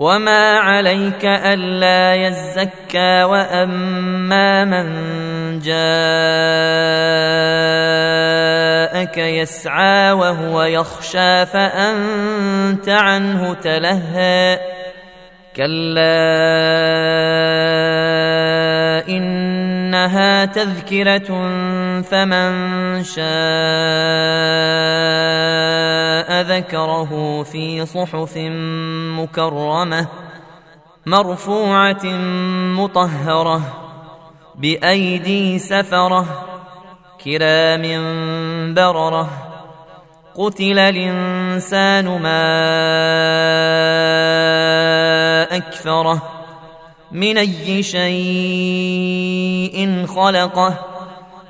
وما عليك الا يزكى واما من جاءك يسعى وهو يخشى فانت عنه تلهى كلا انها تذكره فمن شاء ذكره في صحف مكرمة مرفوعة مطهرة بأيدي سفرة كرام بررة قتل الإنسان ما أكفره من أي شيء خلقه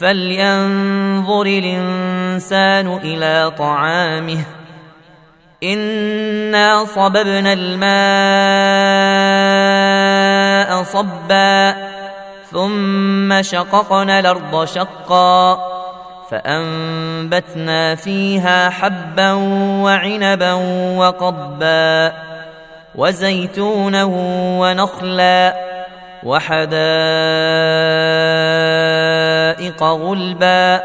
فلينظر الانسان إلى طعامه. انا صببنا الماء صبا ثم شققنا الأرض شقا فانبتنا فيها حبا وعنبا وقبا وزيتونا ونخلا وحدائق غلبا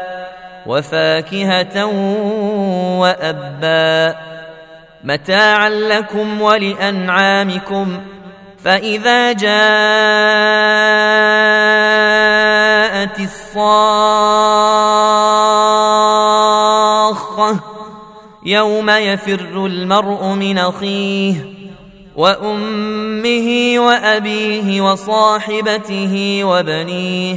وفاكهة وأبا متاعا لكم ولأنعامكم فإذا جاءت الصاخة يوم يفر المرء من أخيه وأمه وأبيه وصاحبته وبنيه